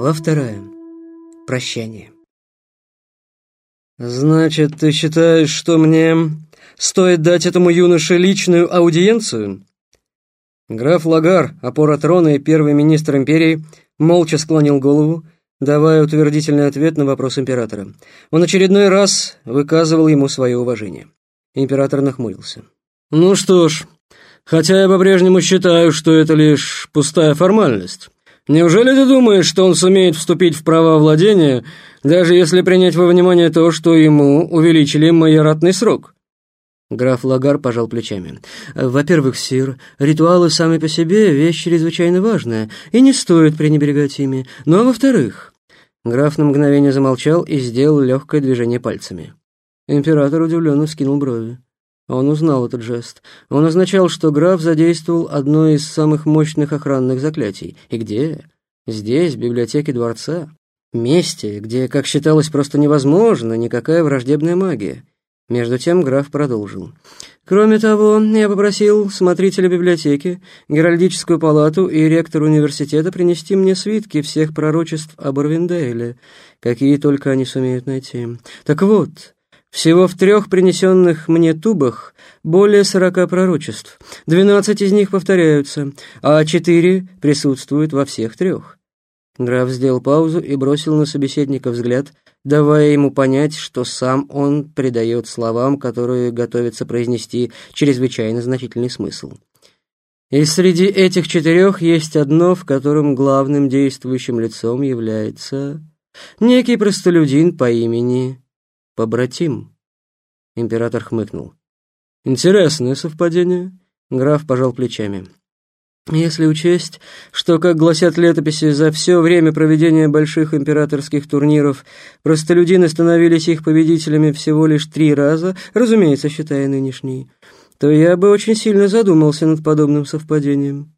Глава вторая. Прощание. «Значит, ты считаешь, что мне стоит дать этому юноше личную аудиенцию?» Граф Лагар, опора трона и первый министр империи, молча склонил голову, давая утвердительный ответ на вопрос императора. Он очередной раз выказывал ему свое уважение. Император нахмурился. «Ну что ж, хотя я по-прежнему считаю, что это лишь пустая формальность. Неужели ты думаешь, что он сумеет вступить в право владения, даже если принять во внимание то, что ему увеличили майоратный срок?» Граф Лагар пожал плечами. «Во-первых, сир, ритуалы сами по себе — вещь чрезвычайно важная, и не стоит пренебрегать ими. Ну а во-вторых...» Граф на мгновение замолчал и сделал легкое движение пальцами. Император удивленно вскинул брови. Он узнал этот жест. Он означал, что граф задействовал одно из самых мощных охранных заклятий. И где? Здесь, в библиотеке дворца. Месте, где, как считалось, просто невозможно никакая враждебная магия. Между тем граф продолжил. «Кроме того, я попросил смотрителя библиотеки, Геральдическую палату и ректора университета принести мне свитки всех пророчеств об Арвиндейле, какие только они сумеют найти. Так вот, всего в трех принесенных мне тубах более сорока пророчеств. Двенадцать из них повторяются, а четыре присутствуют во всех трех. Граф сделал паузу и бросил на собеседника взгляд, давая ему понять, что сам он придает словам, которые готовится произнести, чрезвычайно значительный смысл. И среди этих четырех есть одно, в котором главным действующим лицом является некий простолюдин по имени побратим». Император хмыкнул. «Интересное совпадение», — граф пожал плечами. Если учесть, что, как гласят летописи, за все время проведения больших императорских турниров простолюдины становились их победителями всего лишь три раза, разумеется, считая нынешний, то я бы очень сильно задумался над подобным совпадением.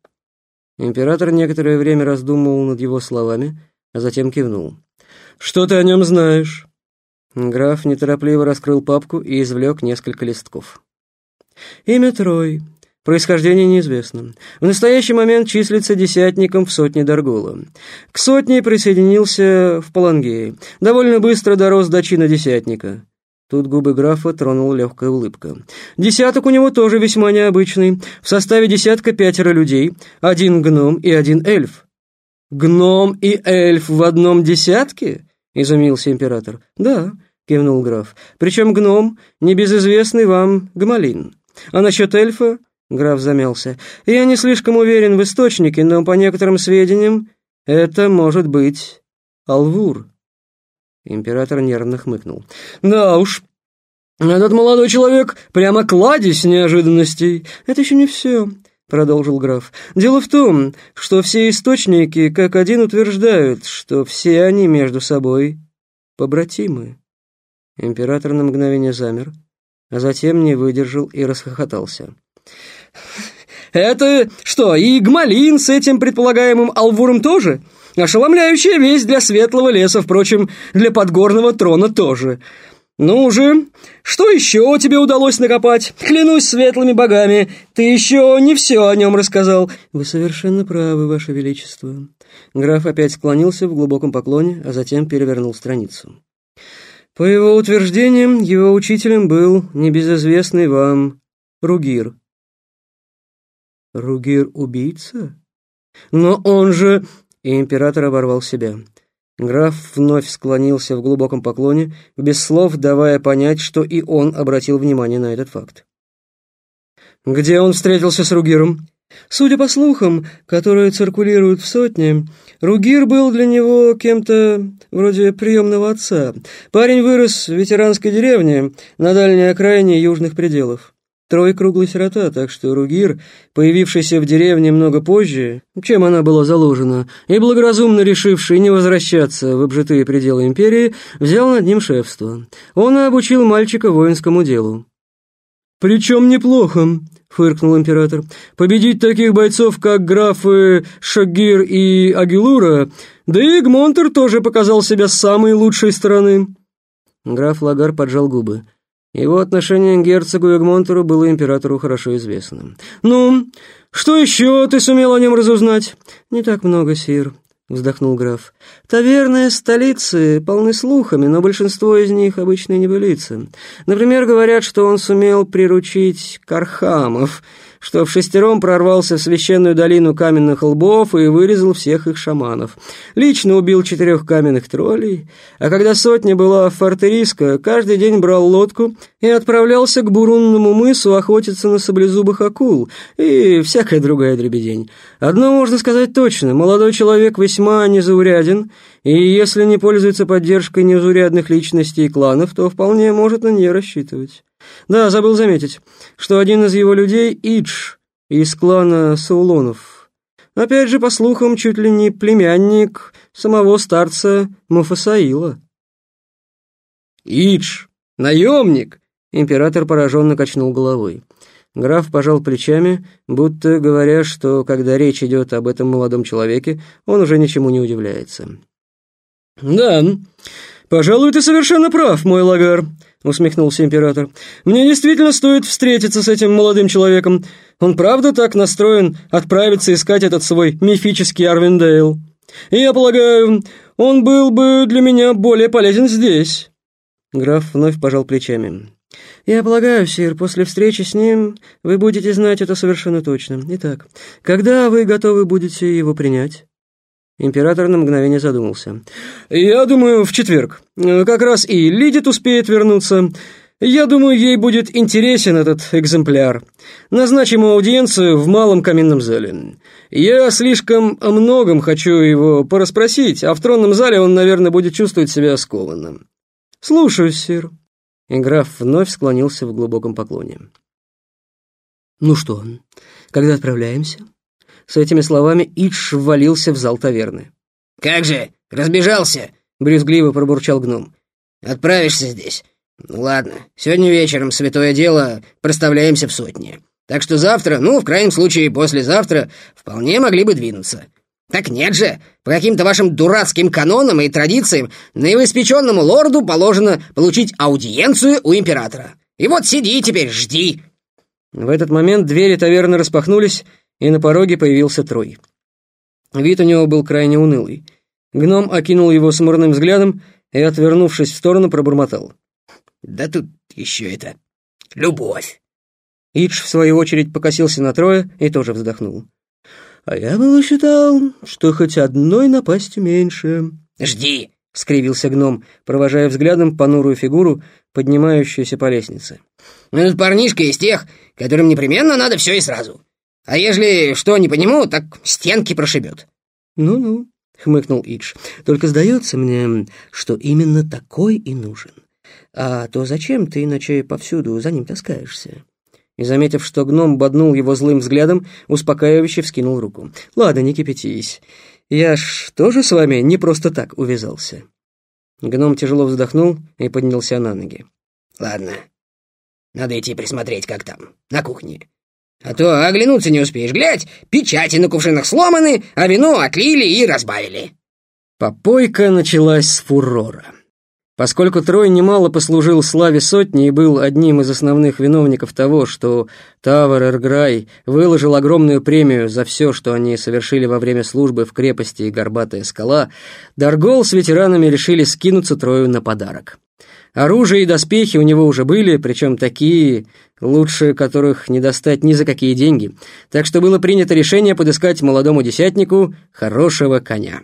Император некоторое время раздумывал над его словами, а затем кивнул. «Что ты о нем знаешь?» Граф неторопливо раскрыл папку и извлек несколько листков. «Имя Трой. Происхождение неизвестно. В настоящий момент числится десятником в сотне Даргула. К сотне присоединился в Палангее. Довольно быстро дорос до чина десятника». Тут губы графа тронула легкая улыбка. «Десяток у него тоже весьма необычный. В составе десятка пятеро людей, один гном и один эльф». «Гном и эльф в одном десятке?» — изумился император. «Да», — кивнул граф, — «причем гном, небезызвестный вам Гмалин. А насчет эльфа...» — граф замялся. «Я не слишком уверен в источнике, но по некоторым сведениям это может быть Алвур». Император нервно хмыкнул. «Да уж, этот молодой человек прямо кладезь неожиданностей. Это еще не все продолжил граф. «Дело в том, что все источники как один утверждают, что все они между собой побратимы». Император на мгновение замер, а затем не выдержал и расхохотался. «Это что, и Гмалин с этим предполагаемым Алвуром тоже? Ошеломляющая весть для Светлого леса, впрочем, для Подгорного трона тоже. «Ну же, что еще тебе удалось накопать? Клянусь светлыми богами, ты еще не все о нем рассказал». «Вы совершенно правы, Ваше Величество». Граф опять склонился в глубоком поклоне, а затем перевернул страницу. По его утверждениям, его учителем был небезызвестный вам Ругир. «Ругир-убийца? Но он же...» И император оборвал себя. Граф вновь склонился в глубоком поклоне, без слов давая понять, что и он обратил внимание на этот факт. «Где он встретился с Ругиром?» Судя по слухам, которые циркулируют в сотне, Ругир был для него кем-то вроде приемного отца. Парень вырос в ветеранской деревне на дальней окраине южных пределов. Трой круглый сирота, так что Ругир, появившийся в деревне много позже, чем она была заложена, и благоразумно решивший не возвращаться в обжитые пределы империи, взял над ним шефство. Он обучил мальчика воинскому делу. «Причем неплохо», — фыркнул император. «Победить таких бойцов, как графы Шагир и Агилура, да и Гмонтер тоже показал себя с самой лучшей стороны». Граф Лагар поджал губы. Его отношение к герцогу Эгмонтеру было императору хорошо известно. «Ну, что еще ты сумел о нем разузнать?» «Не так много, сир», вздохнул граф. «Таверны столицы полны слухами, но большинство из них обычно небылицы. Например, говорят, что он сумел приручить Кархамов, что в шестером прорвался в священную долину каменных лбов и вырезал всех их шаманов. Лично убил четырех каменных троллей, а когда сотня была в Фортериско, каждый день брал лодку и отправлялся к Бурунному мысу охотиться на саблезубых акул и всякая другая дребедень. Одно можно сказать точно, молодой человек весьма незауряден, и если не пользуется поддержкой незаурядных личностей и кланов, то вполне может на нее рассчитывать. Да, забыл заметить, что один из его людей — Идж, из клана Саулонов. Опять же, по слухам, чуть ли не племянник самого старца Муфасаила. «Идж! Наемник!» Император пораженно качнул головой. Граф пожал плечами, будто говоря, что когда речь идет об этом молодом человеке, он уже ничему не удивляется. «Да, пожалуй, ты совершенно прав, мой лагар», — усмехнулся император. «Мне действительно стоит встретиться с этим молодым человеком. Он правда так настроен отправиться искать этот свой мифический Арвиндейл? И я полагаю, он был бы для меня более полезен здесь». Граф вновь пожал плечами. «Я полагаю, сир, после встречи с ним вы будете знать это совершенно точно. Итак, когда вы готовы будете его принять?» Император на мгновение задумался. «Я думаю, в четверг. Как раз и Лидит успеет вернуться. Я думаю, ей будет интересен этот экземпляр. Назначим аудиенцию в малом каминном зале. Я слишком о многом хочу его порасспросить, а в тронном зале он, наверное, будет чувствовать себя скованным. Слушаюсь, сир». И граф вновь склонился в глубоком поклоне. «Ну что, когда отправляемся?» С этими словами Идж ввалился в зал таверны. «Как же, разбежался!» — брюзгливо пробурчал гном. «Отправишься здесь? Ну ладно, сегодня вечером, святое дело, проставляемся в сотне. Так что завтра, ну, в крайнем случае, послезавтра, вполне могли бы двинуться. Так нет же, по каким-то вашим дурацким канонам и традициям наивоспеченному лорду положено получить аудиенцию у императора. И вот сиди теперь, жди!» В этот момент двери таверны распахнулись, и на пороге появился Трой. Вид у него был крайне унылый. Гном окинул его смурным взглядом и, отвернувшись в сторону, пробормотал. «Да тут еще это... любовь!» Идж, в свою очередь, покосился на Троя и тоже вздохнул. «А я было считал, что хоть одной напасти меньше». «Жди!» — скривился гном, провожая взглядом понурую фигуру, поднимающуюся по лестнице. «Этот парнишка из тех, которым непременно надо все и сразу. А ежели что не по нему, так стенки прошибет». «Ну-ну», — хмыкнул Идж. «Только сдается мне, что именно такой и нужен. А то зачем ты иначе повсюду за ним таскаешься?» И, заметив, что гном боднул его злым взглядом, успокаивающе вскинул руку. «Ладно, не кипятись. Я ж тоже с вами не просто так увязался». Гном тяжело вздохнул и поднялся на ноги. «Ладно, надо идти присмотреть, как там, на кухне. А то оглянуться не успеешь. Глядь, печати на кувшинах сломаны, а вино отлили и разбавили». Попойка началась с фурора. Поскольку Трой немало послужил славе сотни и был одним из основных виновников того, что Тавар Эрграй выложил огромную премию за все, что они совершили во время службы в крепости Горбатая скала, Даргол с ветеранами решили скинуться Трою на подарок. Оружие и доспехи у него уже были, причем такие, лучше которых не достать ни за какие деньги, так что было принято решение подыскать молодому десятнику хорошего коня.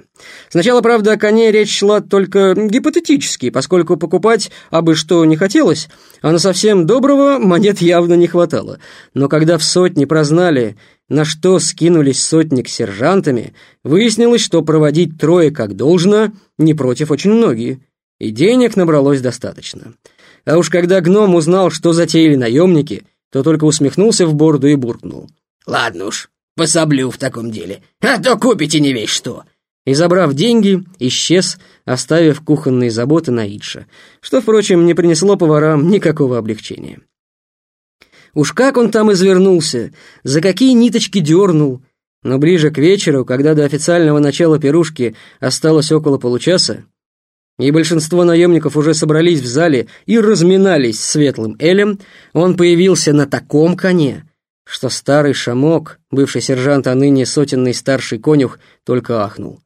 Сначала, правда, о коне речь шла только гипотетически, поскольку покупать абы что не хотелось, а на совсем доброго монет явно не хватало. Но когда в сотне прознали, на что скинулись сотник с сержантами, выяснилось, что проводить трое как должно не против очень многие и денег набралось достаточно. А уж когда гном узнал, что затеяли наемники, то только усмехнулся в бороду и буркнул. «Ладно уж, пособлю в таком деле, а то купите не весь что». И, забрав деньги, исчез, оставив кухонные заботы на Идша, что, впрочем, не принесло поварам никакого облегчения. Уж как он там извернулся, за какие ниточки дернул, но ближе к вечеру, когда до официального начала пирушки осталось около получаса, и большинство наемников уже собрались в зале и разминались светлым Элем, он появился на таком коне, что старый шамок, бывший сержант, а ныне сотенный старший конюх, только ахнул.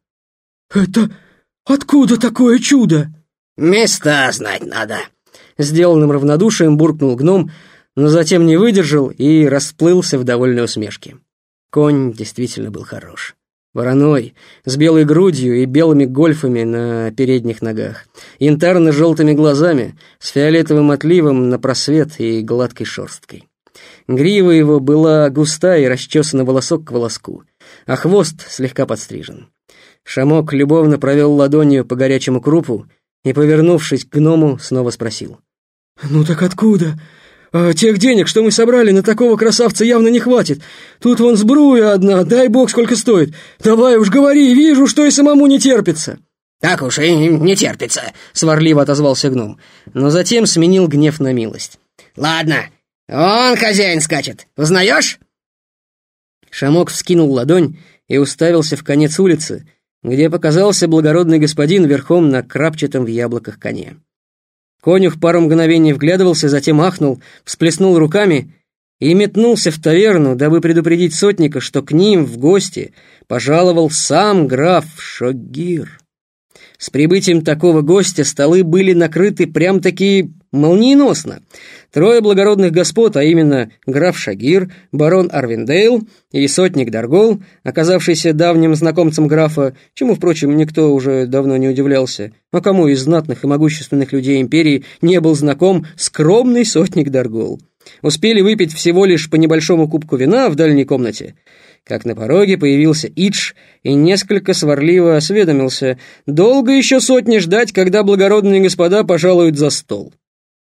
«Это откуда такое чудо?» «Места знать надо», — сделанным равнодушием буркнул гном, но затем не выдержал и расплылся в довольной усмешке. Конь действительно был хорош. Вороной, с белой грудью и белыми гольфами на передних ногах, янтарно-желтыми глазами, с фиолетовым отливом на просвет и гладкой шерсткой. Грива его была густая и расчесана волосок к волоску, а хвост слегка подстрижен. Шамок любовно провел ладонью по горячему крупу и, повернувшись к гному, снова спросил. «Ну так откуда? А тех денег, что мы собрали, на такого красавца явно не хватит. Тут вон сбруя одна, дай бог сколько стоит. Давай уж говори, вижу, что и самому не терпится». «Так уж и не терпится», — сварливо отозвался гном, но затем сменил гнев на милость. «Ладно, он хозяин скачет, узнаешь?» Шамок вскинул ладонь и уставился в конец улицы, где показался благородный господин верхом на крапчатом в яблоках коне. Конюх пару мгновений вглядывался, затем ахнул, всплеснул руками и метнулся в таверну, дабы предупредить сотника, что к ним в гости пожаловал сам граф Шогир. С прибытием такого гостя столы были накрыты прям-таки молниеносно. Трое благородных господ, а именно граф Шагир, барон Арвиндейл и сотник Даргол, оказавшийся давним знакомцем графа, чему, впрочем, никто уже давно не удивлялся, а кому из знатных и могущественных людей империи не был знаком скромный сотник Даргол. Успели выпить всего лишь по небольшому кубку вина в дальней комнате, как на пороге появился Идж и несколько сварливо осведомился, долго еще сотни ждать, когда благородные господа пожалуют за стол.